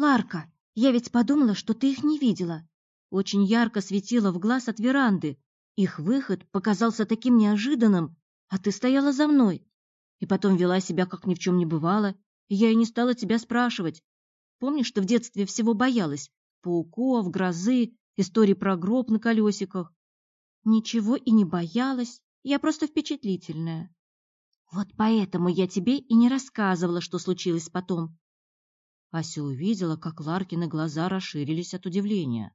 Ларка, я ведь подумала, что ты их не видела. Очень ярко светило в глаз от веранды. Их выход показался таким неожиданным, а ты стояла за мной. И потом вела себя, как ни в чем не бывало, и я и не стала тебя спрашивать. Помнишь, ты в детстве всего боялась? Пауков, грозы, истории про гроб на колесиках. Ничего и не боялась, я просто впечатлительная. Вот поэтому я тебе и не рассказывала, что случилось потом. Ася увидела, как Ларкины глаза расширились от удивления.